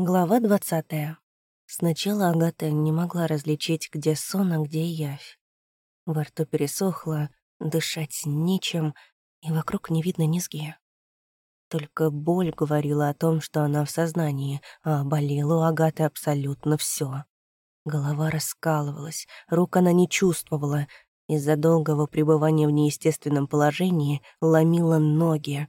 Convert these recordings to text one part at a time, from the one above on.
Глава двадцатая. Сначала Агата не могла различить, где сон, а где явь. Во рту пересохло, дышать нечем, и вокруг не видно низги. Только боль говорила о том, что она в сознании, а болело у Агаты абсолютно все. Голова раскалывалась, рук она не чувствовала, из-за долгого пребывания в неестественном положении ломила ноги.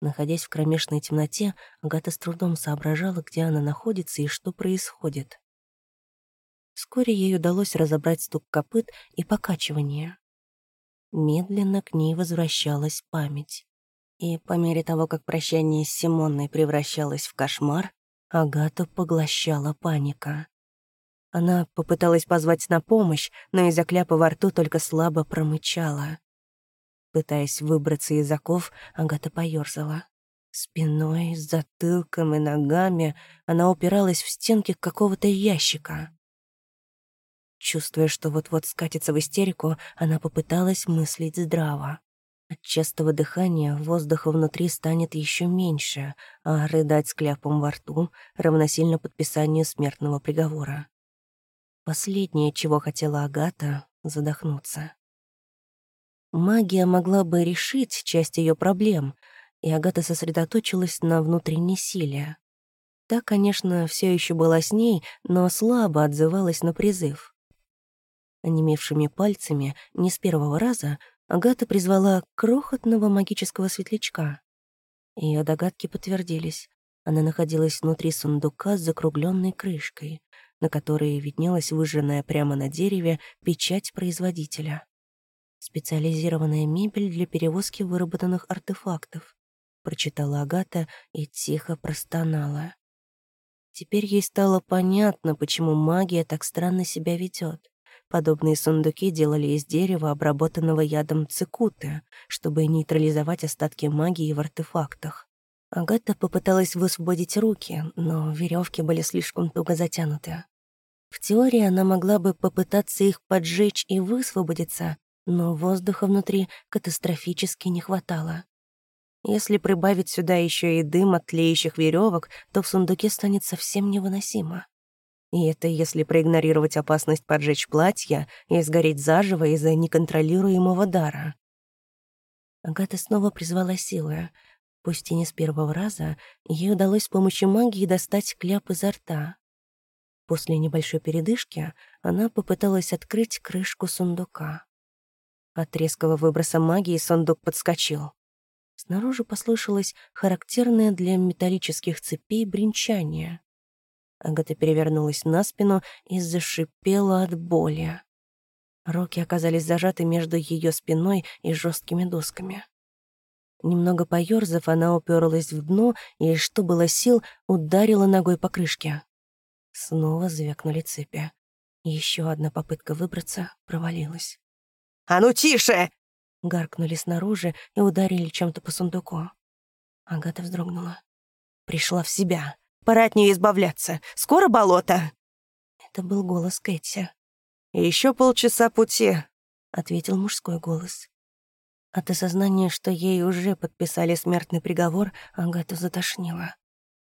Находясь в кромешной темноте, Агата с трудом соображала, где она находится и что происходит. Вскоре ей удалось разобрать стук копыт и покачивание. Медленно к ней возвращалась память. И по мере того, как прощание с Симонной превращалось в кошмар, Агату поглощала паника. Она попыталась позвать на помощь, но из-за кляпа во рту только слабо промычала. Пытаясь выбраться из оков, Агата поёрзала. Спиной, затылком и ногами она упиралась в стенки какого-то ящика. Чувствуя, что вот-вот скатится в истерику, она попыталась мыслить здраво. От частого дыхания воздуха внутри станет еще меньше, а рыдать с кляпом во рту равносильно подписанию смертного приговора. Последнее, чего хотела Агата — задохнуться. Магия могла бы решить часть ее проблем, и Агата сосредоточилась на внутренней силе. Та, конечно, все еще была с ней, но слабо отзывалась на призыв. Онемевшими пальцами, не с первого раза, Агата призвала крохотного магического светлячка. Ее догадки подтвердились. Она находилась внутри сундука с закругленной крышкой, на которой виднелась выжженная прямо на дереве печать производителя. «Специализированная мебель для перевозки выработанных артефактов», — прочитала Агата и тихо простонала. Теперь ей стало понятно, почему магия так странно себя ведет. Подобные сундуки делали из дерева, обработанного ядом цикуты, чтобы нейтрализовать остатки магии в артефактах. Агата попыталась высвободить руки, но веревки были слишком туго затянуты. В теории она могла бы попытаться их поджечь и высвободиться, но воздуха внутри катастрофически не хватало. Если прибавить сюда еще и дым от тлеющих веревок, то в сундуке станет совсем невыносимо. И это если проигнорировать опасность поджечь платье и сгореть заживо из-за неконтролируемого дара. Агата снова призвала силы. Пусть и не с первого раза, ей удалось с помощью магии достать кляп изо рта. После небольшой передышки она попыталась открыть крышку сундука. От резкого выброса магии сундук подскочил. Снаружи послышалось характерное для металлических цепей бренчание. Агата перевернулась на спину и зашипела от боли. Руки оказались зажаты между ее спиной и жесткими досками. Немного поёрзав, она уперлась в дно и, что было сил, ударила ногой по крышке. Снова звякнули цепи. Еще одна попытка выбраться провалилась. «А ну тише!» Гаркнули снаружи и ударили чем-то по сундуку. Агата вздрогнула. «Пришла в себя. Пора от нее избавляться. Скоро болото!» Это был голос Кэти. Еще полчаса пути», — ответил мужской голос. От осознания, что ей уже подписали смертный приговор, Агату затошнило.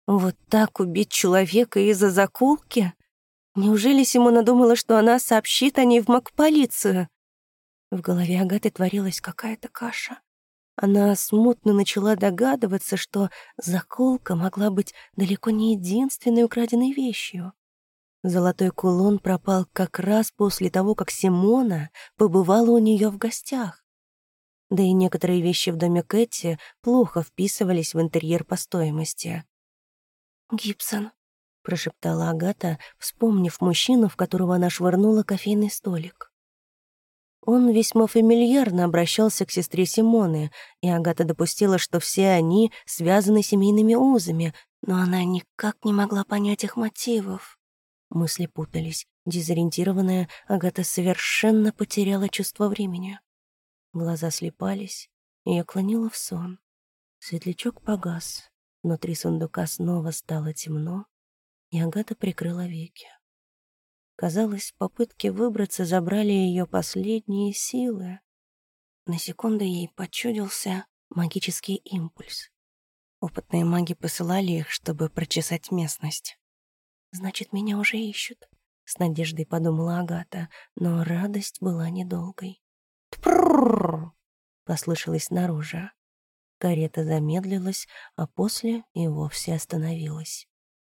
Вот так убить человека из-за закулки? Неужели Симона думала, что она сообщит о ней в МакПолицию? В голове Агаты творилась какая-то каша. Она смутно начала догадываться, что заколка могла быть далеко не единственной украденной вещью. Золотой кулон пропал как раз после того, как Симона побывала у нее в гостях. Да и некоторые вещи в доме Кэти плохо вписывались в интерьер по стоимости. «Гибсон», — прошептала Агата, вспомнив мужчину, в которого она швырнула кофейный столик. Он весьма фамильярно обращался к сестре Симоны, и Агата допустила, что все они связаны семейными узами, но она никак не могла понять их мотивов. Мысли путались. Дезориентированная, Агата совершенно потеряла чувство времени. Глаза слепались, и я клонила в сон. Светлячок погас, внутри сундука снова стало темно, и Агата прикрыла веки. Казалось, попытки выбраться забрали ее последние силы. На секунду ей почудился магический импульс. Опытные маги посылали их, чтобы прочесать местность. «Значит, меня уже ищут», — с надеждой подумала Агата, но радость была недолгой. «Тпррррр!» — послышалось снаружи. Карета замедлилась, а после и вовсе остановилась.